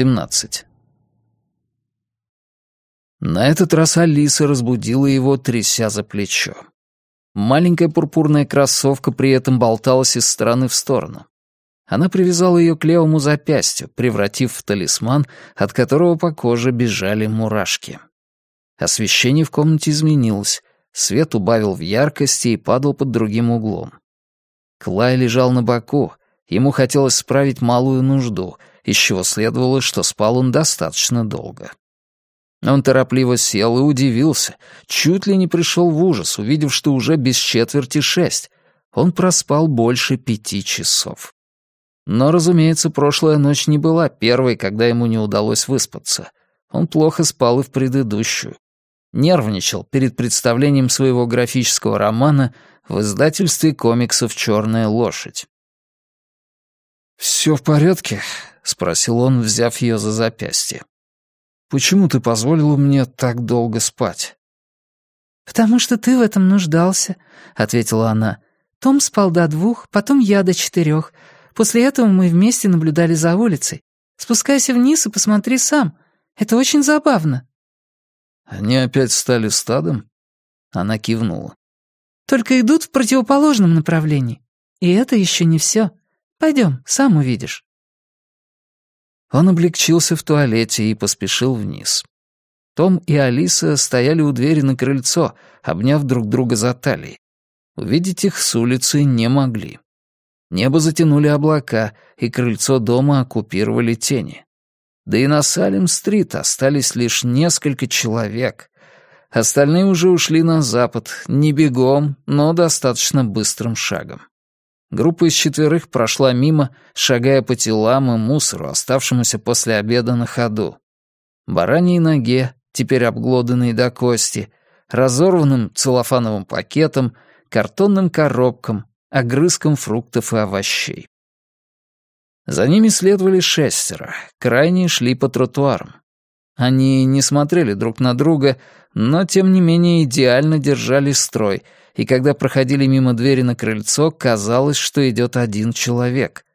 17. На этот раз Алиса разбудила его, тряся за плечо. Маленькая пурпурная кроссовка при этом болталась из стороны в сторону. Она привязала ее к левому запястью, превратив в талисман, от которого по коже бежали мурашки. Освещение в комнате изменилось, свет убавил в яркости и падал под другим углом. Клай лежал на боку, ему хотелось справить малую нужду, из чего следовало, что спал он достаточно долго. Он торопливо сел и удивился, чуть ли не пришел в ужас, увидев, что уже без четверти шесть. Он проспал больше пяти часов. Но, разумеется, прошлая ночь не была первой, когда ему не удалось выспаться. Он плохо спал и в предыдущую. Нервничал перед представлением своего графического романа в издательстве комиксов «Черная лошадь». «Все в порядке?» — спросил он, взяв ее за запястье. Почему ты позволила мне так долго спать?» «Потому что ты в этом нуждался», — ответила она. «Том спал до двух, потом я до четырех. После этого мы вместе наблюдали за улицей. Спускайся вниз и посмотри сам. Это очень забавно». «Они опять стали стадом?» Она кивнула. «Только идут в противоположном направлении. И это еще не все. Пойдем, сам увидишь». Он облегчился в туалете и поспешил вниз. Том и Алиса стояли у двери на крыльцо, обняв друг друга за талии. Увидеть их с улицы не могли. Небо затянули облака, и крыльцо дома оккупировали тени. Да и на Салем-стрит остались лишь несколько человек. Остальные уже ушли на запад, не бегом, но достаточно быстрым шагом. Группа из четверых прошла мимо, шагая по телам и мусору, оставшемуся после обеда на ходу. Бараньей ноге, теперь обглоданной до кости, разорванным целлофановым пакетом, картонным коробкам, огрызком фруктов и овощей. За ними следовали шестеро, крайние шли по тротуарам. Они не смотрели друг на друга, но тем не менее идеально держали строй — и когда проходили мимо двери на крыльцо, казалось, что идет один человек.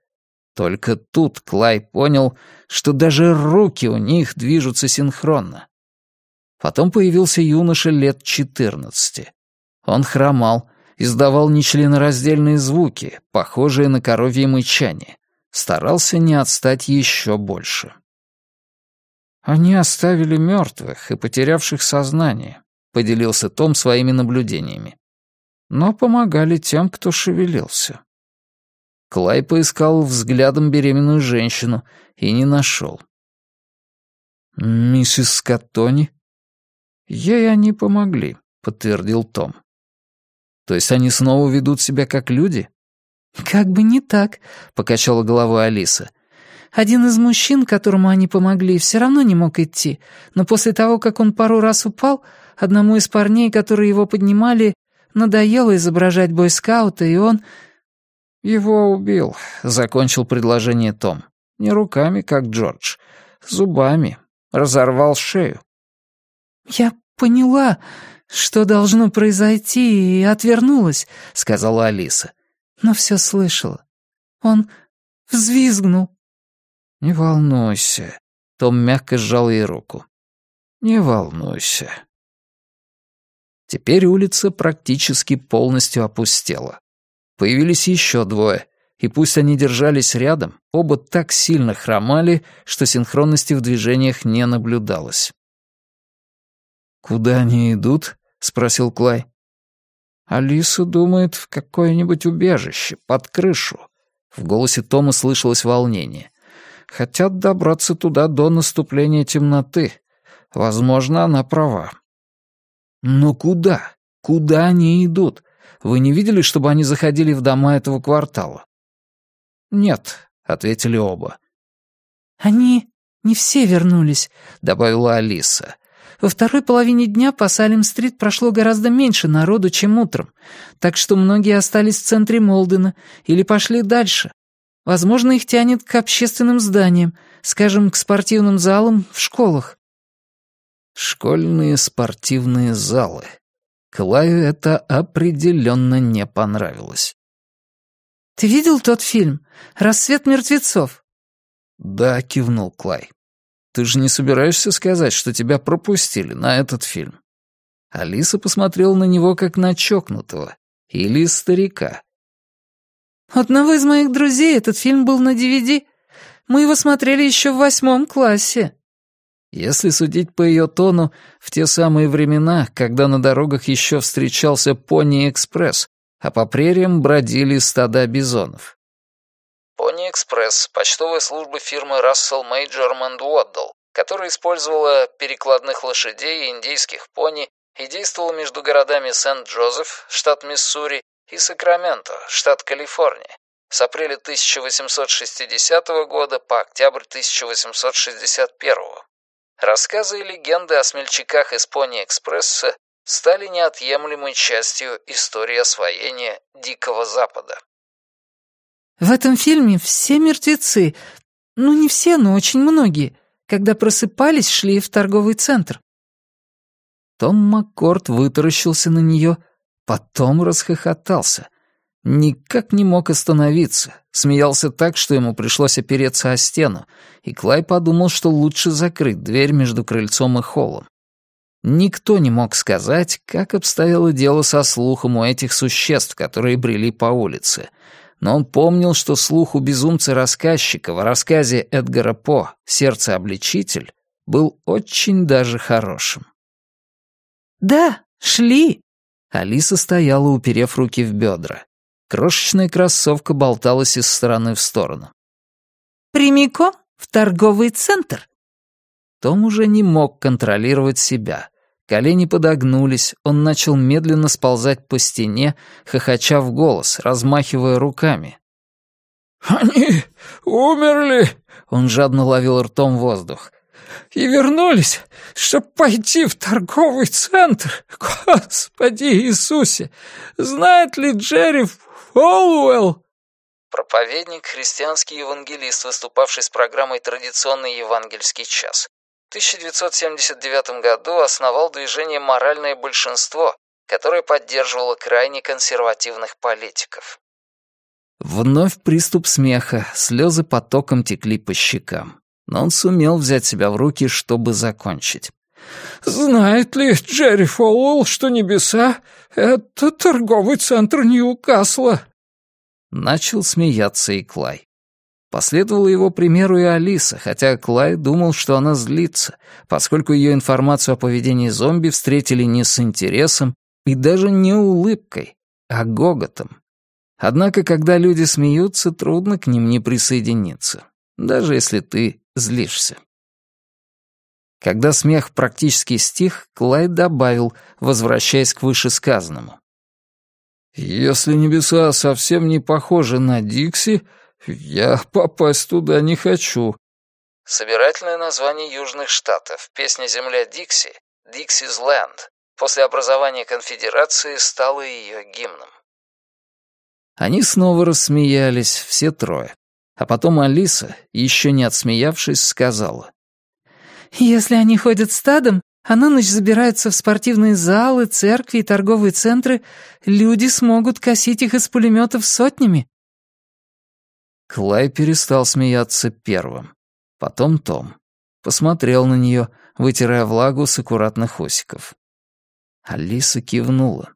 Только тут Клай понял, что даже руки у них движутся синхронно. Потом появился юноша лет четырнадцати. Он хромал, издавал нечленораздельные звуки, похожие на коровье мычание. Старался не отстать еще больше. «Они оставили мертвых и потерявших сознание», — поделился Том своими наблюдениями но помогали тем, кто шевелился. Клай поискал взглядом беременную женщину и не нашел. «Миссис Скоттони?» «Ей они помогли», — подтвердил Том. «То есть они снова ведут себя как люди?» «Как бы не так», — покачала головой Алиса. «Один из мужчин, которому они помогли, все равно не мог идти, но после того, как он пару раз упал, одному из парней, которые его поднимали, Надоело изображать бойскаута, и он... «Его убил», — закончил предложение Том. «Не руками, как Джордж. Зубами. Разорвал шею». «Я поняла, что должно произойти, и отвернулась», — сказала Алиса. «Но все слышала. Он взвизгнул». «Не волнуйся», — Том мягко сжал ей руку. «Не волнуйся. Теперь улица практически полностью опустела. Появились еще двое, и пусть они держались рядом, оба так сильно хромали, что синхронности в движениях не наблюдалось. «Куда они идут?» — спросил Клай. «Алиса думает, в какое-нибудь убежище, под крышу». В голосе Тома слышалось волнение. «Хотят добраться туда до наступления темноты. Возможно, она права. Но куда? Куда они идут? Вы не видели, чтобы они заходили в дома этого квартала? Нет, ответили оба. Они не все вернулись, добавила Алиса. Во второй половине дня по Салем-стрит прошло гораздо меньше народу, чем утром, так что многие остались в центре Молдена или пошли дальше. Возможно, их тянет к общественным зданиям, скажем, к спортивным залам в школах. Школьные спортивные залы. Клаю это определенно не понравилось. «Ты видел тот фильм «Рассвет мертвецов»?» «Да», — кивнул Клай. Ты же не собираешься сказать, что тебя пропустили на этот фильм?» Алиса посмотрела на него как на чокнутого или старика. «У одного из моих друзей этот фильм был на DVD. Мы его смотрели еще в восьмом классе». Если судить по ее тону, в те самые времена, когда на дорогах еще встречался Пони-экспресс, а по прериям бродили стада бизонов. Пони-экспресс — почтовая служба фирмы Russell Majorman Waddle, которая использовала перекладных лошадей и индейских пони и действовала между городами Сент-Джозеф, штат Миссури, и Сакраменто, штат Калифорния, с апреля 1860 года по октябрь 1861. Рассказы и легенды о смельчаках из Пони-экспресса стали неотъемлемой частью истории освоения Дикого Запада. В этом фильме все мертвецы, ну не все, но очень многие, когда просыпались, шли в торговый центр. Том Маккорд вытаращился на нее, потом расхохотался. Никак не мог остановиться, смеялся так, что ему пришлось опереться о стену, и Клай подумал, что лучше закрыть дверь между крыльцом и холлом. Никто не мог сказать, как обстояло дело со слухом у этих существ, которые брели по улице. Но он помнил, что слух у безумца-рассказчика в рассказе Эдгара По «Сердце-обличитель» был очень даже хорошим. «Да, шли!» Алиса стояла, уперев руки в бедра. Крошечная кроссовка болталась из стороны в сторону. «Прямиком в торговый центр?» Том уже не мог контролировать себя. Колени подогнулись, он начал медленно сползать по стене, хохоча в голос, размахивая руками. «Они умерли!» — он жадно ловил ртом воздух. «И вернулись, чтобы пойти в торговый центр! Господи Иисусе! Знает ли Джерри Фолуэлл?» Проповедник, христианский евангелист, выступавший с программой «Традиционный евангельский час». В 1979 году основал движение «Моральное большинство», которое поддерживало крайне консервативных политиков. Вновь приступ смеха, слезы потоком текли по щекам. Но он сумел взять себя в руки, чтобы закончить. «Знает ли Джерри Фолуэлл, что небеса — это торговый центр Ньюкасла?» Начал смеяться и Клай. Последовала его примеру и Алиса, хотя Клай думал, что она злится, поскольку ее информацию о поведении зомби встретили не с интересом и даже не улыбкой, а гоготом. Однако, когда люди смеются, трудно к ним не присоединиться, даже если ты злишься. Когда смех практически стих, Клайд добавил, возвращаясь к вышесказанному. «Если небеса совсем не похожи на Дикси, я попасть туда не хочу». Собирательное название Южных Штатов. Песня «Земля Дикси» — «Дикси's Land» после образования конфедерации стала ее гимном. Они снова рассмеялись, все трое. А потом Алиса, еще не отсмеявшись, сказала. «Если они ходят стадом, а на ночь забираются в спортивные залы, церкви и торговые центры, люди смогут косить их из пулеметов сотнями». Клай перестал смеяться первым. Потом Том. Посмотрел на нее, вытирая влагу с аккуратных усиков. Алиса кивнула.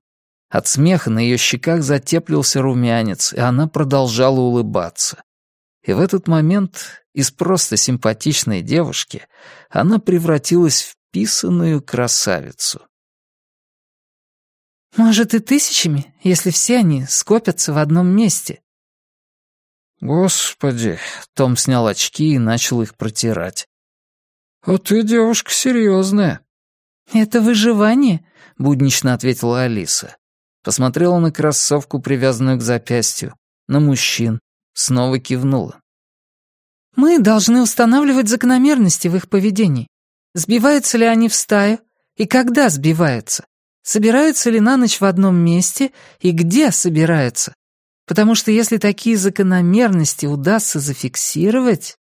От смеха на ее щеках затеплился румянец, и она продолжала улыбаться. И в этот момент из просто симпатичной девушки она превратилась в писаную красавицу. «Может, и тысячами, если все они скопятся в одном месте». «Господи!» — Том снял очки и начал их протирать. «А ты девушка серьезная». «Это выживание», — буднично ответила Алиса. Посмотрела на кроссовку, привязанную к запястью, на мужчин, снова кивнула. «Мы должны устанавливать закономерности в их поведении. Сбиваются ли они в стаю и когда сбиваются? Собираются ли на ночь в одном месте и где собираются? Потому что если такие закономерности удастся зафиксировать...»